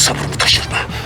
sabrımı taşırma.